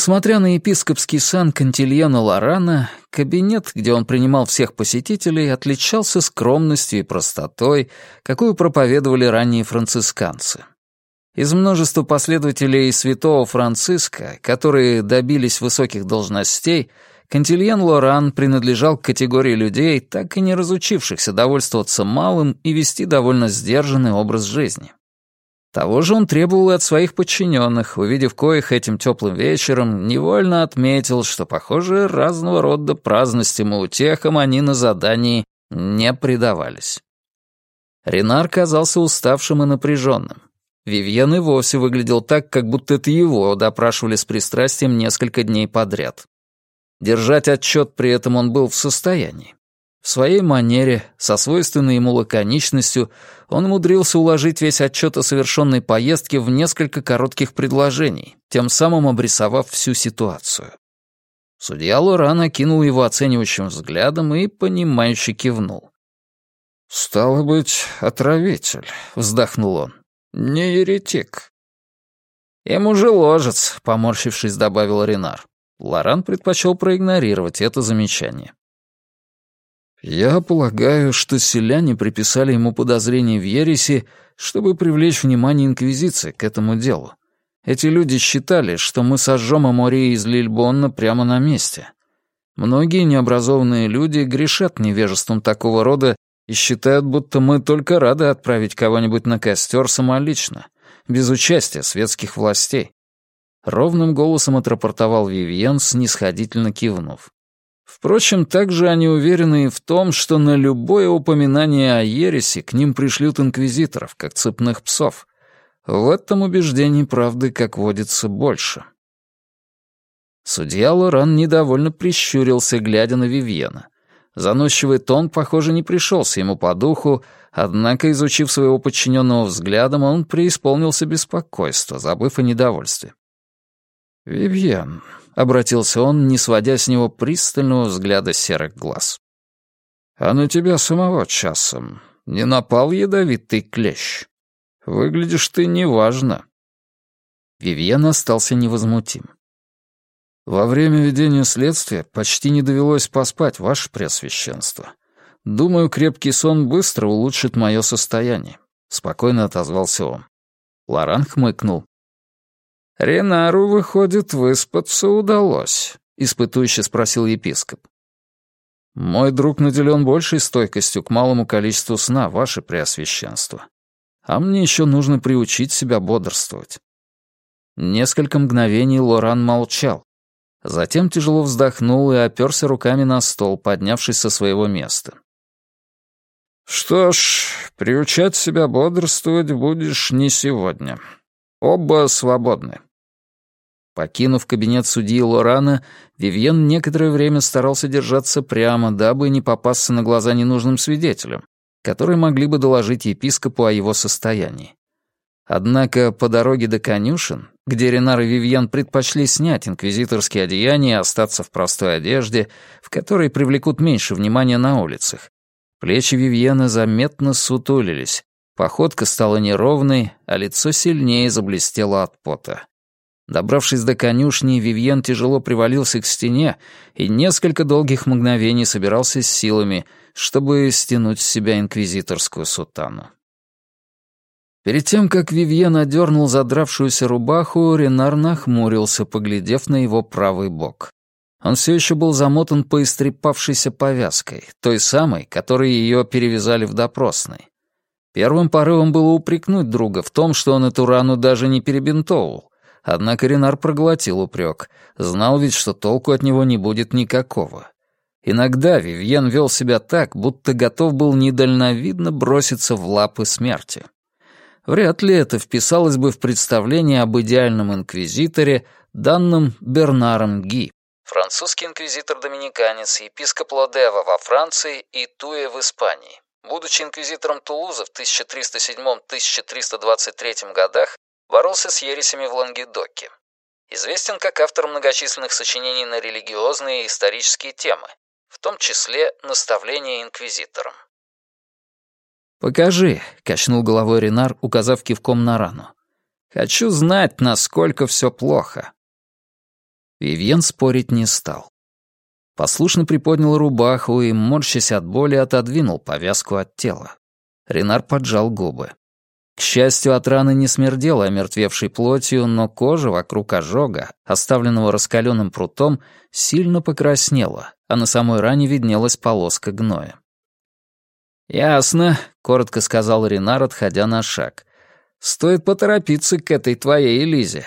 Несмотря на епископский сан Кантильена Лорана, кабинет, где он принимал всех посетителей, отличался скромностью и простотой, какую проповедовали ранние францисканцы. Из множества последователей святого Франциска, которые добились высоких должностей, Кантильен Лоран принадлежал к категории людей, так и не разучившихся довольствоваться малым и вести довольно сдержанный образ жизни. Того же он требовал и от своих подчиненных, увидев коих этим теплым вечером, невольно отметил, что, похоже, разного рода праздностям и утехам они на задании не предавались. Ренар казался уставшим и напряженным. Вивьен и вовсе выглядел так, как будто это его допрашивали с пристрастием несколько дней подряд. Держать отчет при этом он был в состоянии. В своей манере, со свойственной ему лаконичностью, он умудрился уложить весь отчет о совершенной поездке в несколько коротких предложений, тем самым обрисовав всю ситуацию. Судья Лоран окинул его оценивающим взглядом и, понимающе кивнул. «Стало быть, отравитель», — вздохнул он. «Не еретик». «Ему же ложец», — поморщившись, добавил Ренар. Лоран предпочел проигнорировать это замечание. Я полагаю, что селяне приписали ему подозрение в ереси, чтобы привлечь внимание Инквизиции к этому делу. Эти люди считали, что мы сожжем Амори из Лильбонна прямо на месте. Многие необразованные люди грешат невежеством такого рода и считают, будто мы только рады отправить кого-нибудь на костер самолично, без участия светских властей. Ровным голосом отрапортовал Вивьен, снисходительно кивнув. Впрочем, также они уверены и в том, что на любое упоминание о ереси к ним пришлют инквизиторов, как цепных псов. В этом убеждении правды, как водится, больше. Судья Лоран недовольно прищурился, глядя на Вивьена. Заносчивый тон, похоже, не пришелся ему по духу, однако, изучив своего подчиненного взглядом, он преисполнился беспокойства, забыв о недовольстве. «Вивьен, — обратился он, не сводя с него пристального взгляда серых глаз. «А на тебя самого часом не напал ядовитый клещ? Выглядишь ты неважно». Вивьен остался невозмутим. «Во время ведения следствия почти не довелось поспать, ваше преосвященство. Думаю, крепкий сон быстро улучшит мое состояние», — спокойно отозвался он. Лоран хмыкнул. «Ренару, выходит, выспаться удалось», — испытующе спросил епископ. «Мой друг наделен большей стойкостью к малому количеству сна, ваше преосвященство. А мне еще нужно приучить себя бодрствовать». Несколько мгновений Лоран молчал. Затем тяжело вздохнул и оперся руками на стол, поднявшись со своего места. «Что ж, приучать себя бодрствовать будешь не сегодня. Оба свободны. Покинув кабинет судьи Лорана, Вивьен некоторое время старался держаться прямо, дабы не попасться на глаза ненужным свидетелям, которые могли бы доложить епископу о его состоянии. Однако по дороге до конюшен, где Ренар и Вивьен предпочли снять инквизиторские одеяния и остаться в простой одежде, в которой привлекут меньше внимания на улицах, плечи Вивьена заметно сутулились, походка стала неровной, а лицо сильнее заблестело от пота. Добравшись до конюшни, Вивьен тяжело привалился к стене и несколько долгих мгновений собирался с силами, чтобы стянуть с себя инквизиторскую сутану. Перед тем, как Вивьен одернул задравшуюся рубаху, Ренар нахмурился, поглядев на его правый бок. Он все еще был замотан поистрепавшейся повязкой, той самой, которой ее перевязали в допросной. Первым порывом было упрекнуть друга в том, что он эту рану даже не перебинтовывал, Однако Ренар проглотил упрек. Знал ведь, что толку от него не будет никакого. Иногда Вивьен вел себя так, будто готов был недальновидно броситься в лапы смерти. Вряд ли это вписалось бы в представление об идеальном инквизиторе, данном Бернаром Ги. Французский инквизитор-доминиканец, епископ Лодева во Франции и Туе в Испании. Будучи инквизитором Тулуза в 1307-1323 годах, боролся с ересями в Лангедоке. Известен как автор многочисленных сочинений на религиозные и исторические темы, в том числе «Наставление инквизиторам». «Покажи», — качнул головой Ренар, указав кивком на рану. «Хочу знать, насколько все плохо». Вивьен спорить не стал. Послушно приподнял рубаху и, морщась от боли, отодвинул повязку от тела. Ренар поджал губы. К счастью, от раны не смердела омертвевшей плотью, но кожа вокруг ожога, оставленного раскаленным прутом, сильно покраснела, а на самой ране виднелась полоска гноя. «Ясно», — коротко сказал Ренар, отходя на шаг. «Стоит поторопиться к этой твоей Элизе.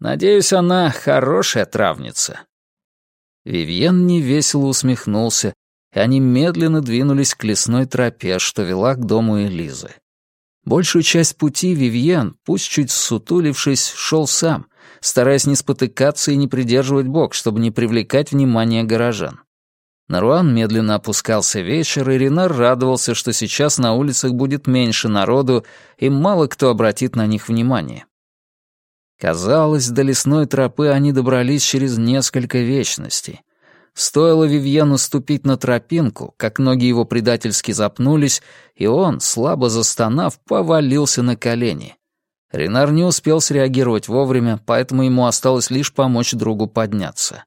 Надеюсь, она хорошая травница». Вивьен невесело усмехнулся, и они медленно двинулись к лесной тропе, что вела к дому Элизы. Большую часть пути Вивьен, пусть чуть сутулившись, шел сам, стараясь не спотыкаться и не придерживать бок, чтобы не привлекать внимание горожан. На Руан медленно опускался вечер, и Ренар радовался, что сейчас на улицах будет меньше народу, и мало кто обратит на них внимание. Казалось, до лесной тропы они добрались через несколько вечностей. Стоило Вивьену ступить на тропинку, как ноги его предательски запнулись, и он, слабо застонав, повалился на колени. Ренар не успел среагировать вовремя, поэтому ему осталось лишь помочь другу подняться.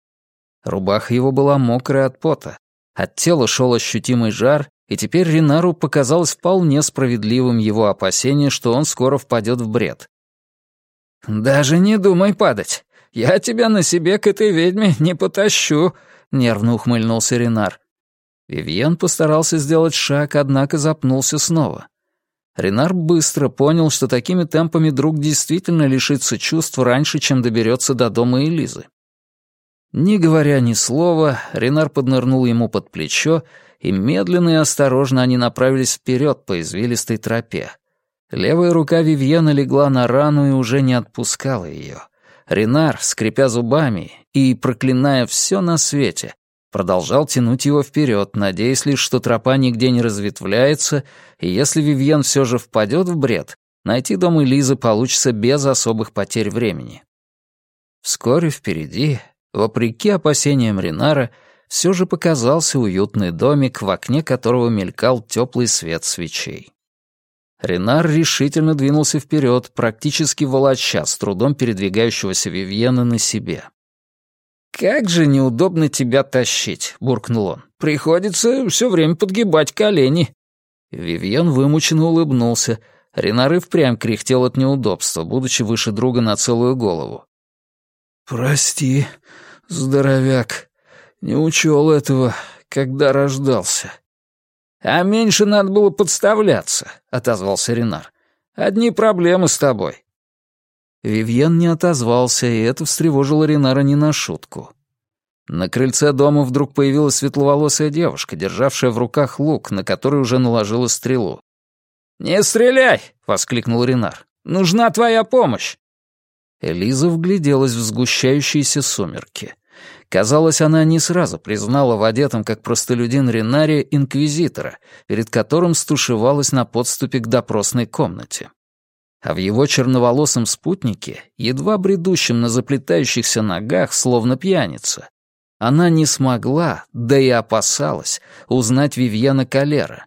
Рубаха его была мокрая от пота. От тела шел ощутимый жар, и теперь Ринару показалось вполне справедливым его опасение, что он скоро впадет в бред. «Даже не думай падать. Я тебя на себе к этой ведьме не потащу», — нервно ухмыльнулся Ренар. Вивьен постарался сделать шаг, однако запнулся снова. Ренар быстро понял, что такими темпами друг действительно лишится чувств раньше, чем доберется до дома Элизы. Не говоря ни слова, Ренар поднырнул ему под плечо, и медленно и осторожно они направились вперед по извилистой тропе. Левая рука Вивьена легла на рану и уже не отпускала ее. Ренар, скрипя зубами и проклиная все на свете, продолжал тянуть его вперед, надеясь лишь, что тропа нигде не разветвляется, и если Вивьен все же впадет в бред, найти дом Элизы получится без особых потерь времени. Вскоре впереди Вопреки опасениям Ринара, все же показался уютный домик, в окне которого мелькал теплый свет свечей. Ренар решительно двинулся вперед, практически волоча с трудом передвигающегося Вивьена на себе. «Как же неудобно тебя тащить», — буркнул он. «Приходится все время подгибать колени». Вивьен вымученно улыбнулся. Ренар и впрямь кряхтел от неудобства, будучи выше друга на целую голову. «Прости, здоровяк, не учел этого, когда рождался». «А меньше надо было подставляться», — отозвался Ренар. «Одни проблемы с тобой». Вивьен не отозвался, и это встревожило Ренара не на шутку. На крыльце дома вдруг появилась светловолосая девушка, державшая в руках лук, на который уже наложила стрелу. «Не стреляй!» — воскликнул Ренар. «Нужна твоя помощь!» Элиза вгляделась в сгущающиеся сумерки. Казалось, она не сразу признала в одетом как простолюдин Ренаре инквизитора, перед которым стушевалась на подступе к допросной комнате. А в его черноволосом спутнике, едва бредущем на заплетающихся ногах, словно пьяница, она не смогла, да и опасалась, узнать Вивьена Калера,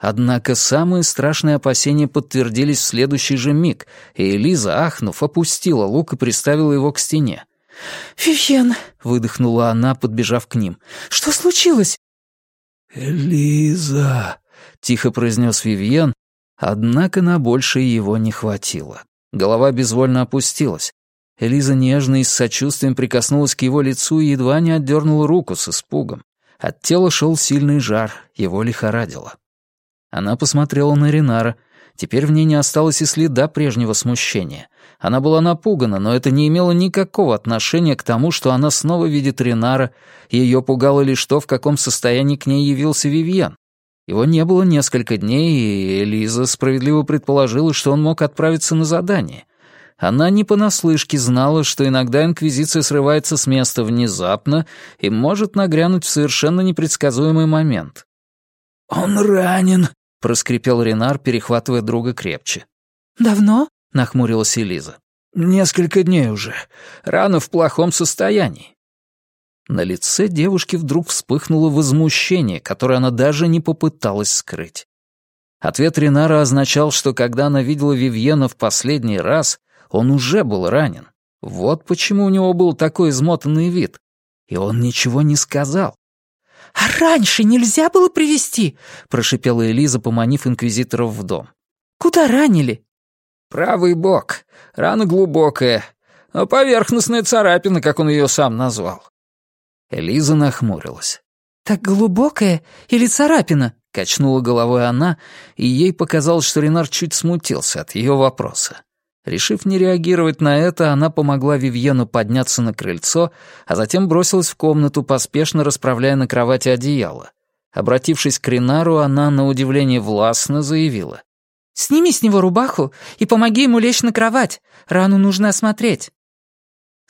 Однако самые страшные опасения подтвердились в следующий же миг, и Элиза, ахнув, опустила лук и приставила его к стене. «Вивьен!» — выдохнула она, подбежав к ним. «Что случилось?» «Элиза!» — тихо произнес Вивьен, однако на большее его не хватило. Голова безвольно опустилась. Элиза нежно и с сочувствием прикоснулась к его лицу и едва не отдернула руку с испугом. От тела шел сильный жар, его лихорадило. Она посмотрела на Ринара. Теперь в ней не осталось и следа прежнего смущения. Она была напугана, но это не имело никакого отношения к тому, что она снова видит Ринара, ее пугало лишь то, в каком состоянии к ней явился Вивьен. Его не было несколько дней, и Элиза справедливо предположила, что он мог отправиться на задание. Она не понаслышке знала, что иногда Инквизиция срывается с места внезапно и может нагрянуть в совершенно непредсказуемый момент. «Он ранен», — проскрипел Ренар, перехватывая друга крепче. «Давно?» — нахмурилась Элиза. «Несколько дней уже. Рана в плохом состоянии». На лице девушки вдруг вспыхнуло возмущение, которое она даже не попыталась скрыть. Ответ Ренара означал, что когда она видела Вивьена в последний раз, он уже был ранен. Вот почему у него был такой измотанный вид. И он ничего не сказал. «А раньше нельзя было привести? прошипела Элиза, поманив инквизиторов в дом. «Куда ранили?» «Правый бок. Рана глубокая. А поверхностная царапина, как он ее сам назвал». Элиза нахмурилась. «Так глубокая или царапина?» — качнула головой она, и ей показалось, что Ренар чуть смутился от ее вопроса. Решив не реагировать на это, она помогла Вивьену подняться на крыльцо, а затем бросилась в комнату, поспешно расправляя на кровати одеяло. Обратившись к Ренару, она, на удивление властно, заявила. «Сними с него рубаху и помоги ему лечь на кровать. Рану нужно осмотреть».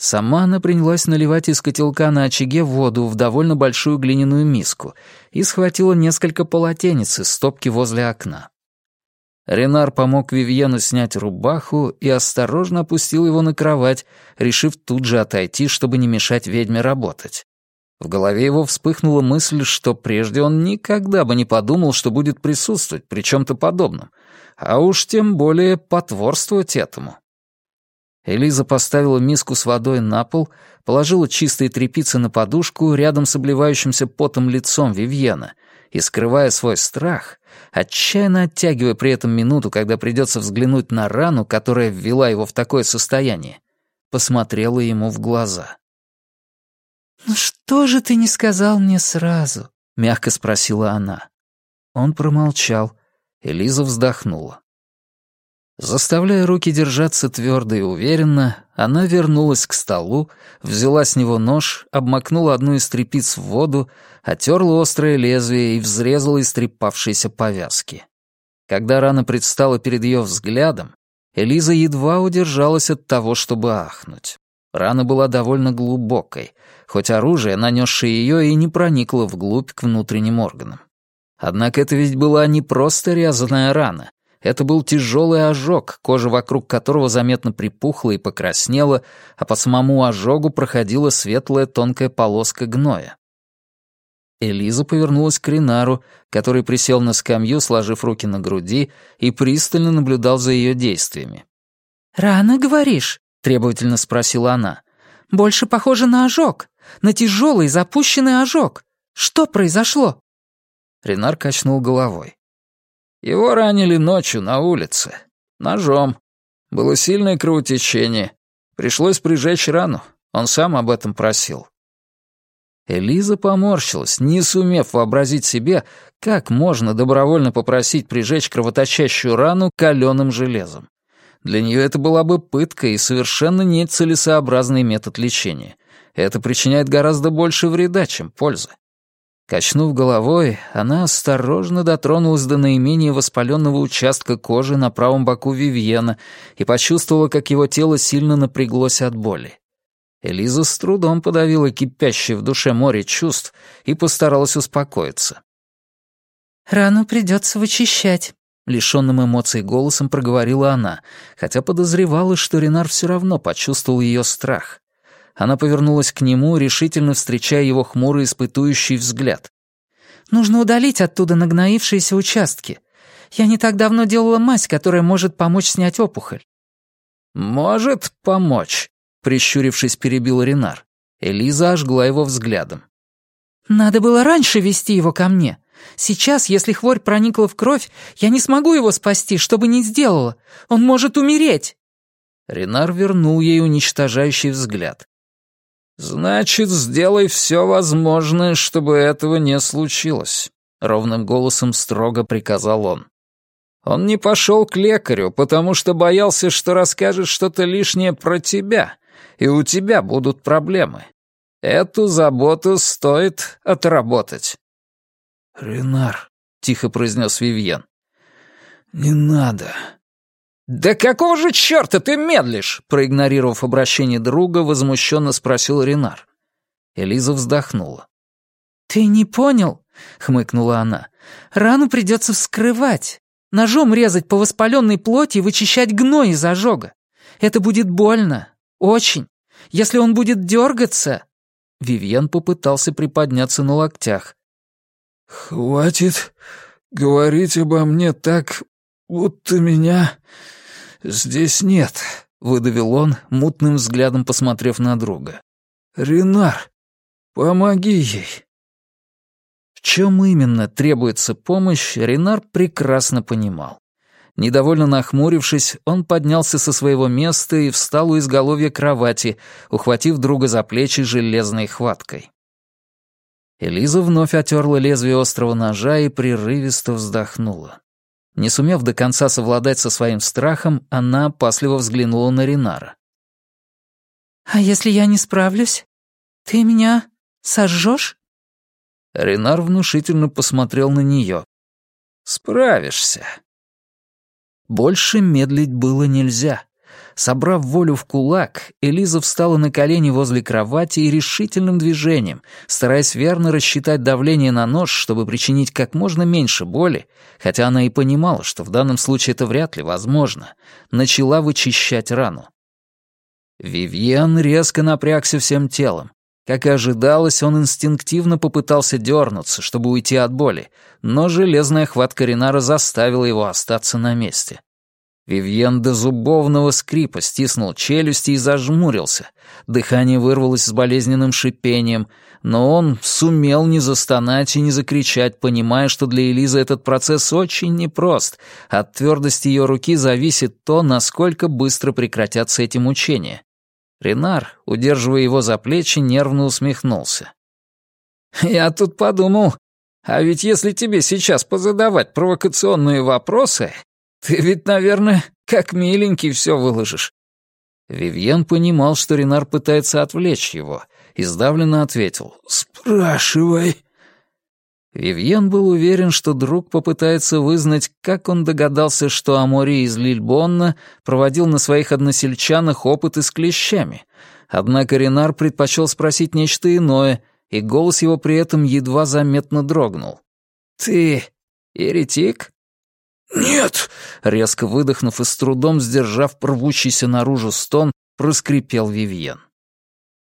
Сама она принялась наливать из котелка на очаге воду в довольно большую глиняную миску и схватила несколько полотенец из стопки возле окна. Ренар помог Вивьену снять рубаху и осторожно опустил его на кровать, решив тут же отойти, чтобы не мешать ведьме работать. В голове его вспыхнула мысль, что прежде он никогда бы не подумал, что будет присутствовать при чем-то подобном, а уж тем более потворствовать этому. Элиза поставила миску с водой на пол, положила чистые тряпицы на подушку рядом с обливающимся потом лицом Вивьена и, скрывая свой страх, отчаянно оттягивая при этом минуту, когда придется взглянуть на рану, которая ввела его в такое состояние, посмотрела ему в глаза. «Ну что же ты не сказал мне сразу?» — мягко спросила она. Он промолчал. Элиза вздохнула. Заставляя руки держаться твердо и уверенно, она вернулась к столу, взяла с него нож, обмакнула одну из трепиц в воду, отерла острое лезвие и взрезала истрепавшиеся повязки. Когда рана предстала перед ее взглядом, Элиза едва удержалась от того, чтобы ахнуть. Рана была довольно глубокой, хоть оружие, нанесшее ее, и не проникло вглубь к внутренним органам. Однако это ведь была не просто резаная рана, это был тяжелый ожог, кожа вокруг которого заметно припухла и покраснела, а по самому ожогу проходила светлая тонкая полоска гноя. Элиза повернулась к Ринару, который присел на скамью, сложив руки на груди, и пристально наблюдал за ее действиями. «Рано, говоришь?» — требовательно спросила она. «Больше похоже на ожог, на тяжелый запущенный ожог. Что произошло?» Ренар качнул головой. Его ранили ночью на улице. Ножом. Было сильное кровотечение. Пришлось прижечь рану. Он сам об этом просил. Элиза поморщилась, не сумев вообразить себе, как можно добровольно попросить прижечь кровоточащую рану каленым железом. Для нее это была бы пытка и совершенно нецелесообразный метод лечения. Это причиняет гораздо больше вреда, чем пользы. Качнув головой, она осторожно дотронулась до наименее воспаленного участка кожи на правом боку Вивьена и почувствовала, как его тело сильно напряглось от боли. Элиза с трудом подавила кипящее в душе море чувств и постаралась успокоиться. «Рану придется вычищать», — лишенным эмоций голосом проговорила она, хотя подозревала, что Ренар все равно почувствовал ее страх. Она повернулась к нему, решительно встречая его хмурый испытующий взгляд. «Нужно удалить оттуда нагноившиеся участки. Я не так давно делала мазь, которая может помочь снять опухоль». «Может помочь», — прищурившись, перебил Ренар. Элиза ожгла его взглядом. «Надо было раньше вести его ко мне. Сейчас, если хворь проникла в кровь, я не смогу его спасти, что бы ни сделала. Он может умереть». Ренар вернул ей уничтожающий взгляд. «Значит, сделай все возможное, чтобы этого не случилось», — ровным голосом строго приказал он. Он не пошел к лекарю, потому что боялся, что расскажет что-то лишнее про тебя, и у тебя будут проблемы. Эту заботу стоит отработать. «Ренар», — тихо произнес Вивьен, — «не надо. «Да какого же черта ты медлишь?» Проигнорировав обращение друга, возмущенно спросил Ренар. Элиза вздохнула. «Ты не понял?» — хмыкнула она. «Рану придется вскрывать, ножом резать по воспаленной плоти и вычищать гной из ожога. Это будет больно. Очень. Если он будет дергаться...» Вивьен попытался приподняться на локтях. «Хватит говорить обо мне так, будто меня здесь нет», — выдавил он, мутным взглядом посмотрев на друга. «Ренар, помоги ей!» В чем именно требуется помощь, Ренар прекрасно понимал. Недовольно нахмурившись, он поднялся со своего места и встал у изголовья кровати, ухватив друга за плечи железной хваткой. Элиза вновь отерла лезвие острого ножа и прерывисто вздохнула. Не сумев до конца совладать со своим страхом, она опасливо взглянула на Ринара. «А если я не справлюсь? Ты меня сожжешь?» Ренар внушительно посмотрел на нее. «Справишься. Больше медлить было нельзя. Собрав волю в кулак, Элиза встала на колени возле кровати и решительным движением, стараясь верно рассчитать давление на нож, чтобы причинить как можно меньше боли, хотя она и понимала, что в данном случае это вряд ли возможно, начала вычищать рану. Вивьен резко напрягся всем телом. Как и ожидалось, он инстинктивно попытался дернуться, чтобы уйти от боли, но железная хватка Ринара заставила его остаться на месте. Вивьен до зубовного скрипа стиснул челюсти и зажмурился. Дыхание вырвалось с болезненным шипением, но он сумел не застонать и не закричать, понимая, что для Элизы этот процесс очень непрост. От твердости ее руки зависит то, насколько быстро прекратятся эти мучения. Ренар, удерживая его за плечи, нервно усмехнулся. «Я тут подумал, а ведь если тебе сейчас позадавать провокационные вопросы, ты ведь, наверное, как миленький все выложишь». Вивьен понимал, что Ренар пытается отвлечь его, и сдавленно ответил «Спрашивай». Вивьен был уверен, что друг попытается вызнать, как он догадался, что Амори из Лильбонна проводил на своих односельчанах опыты с клещами. Однако Ренар предпочел спросить нечто иное, и голос его при этом едва заметно дрогнул. «Ты еретик?» «Нет!» — резко выдохнув и с трудом сдержав рвущийся наружу стон, проскрипел Вивьен.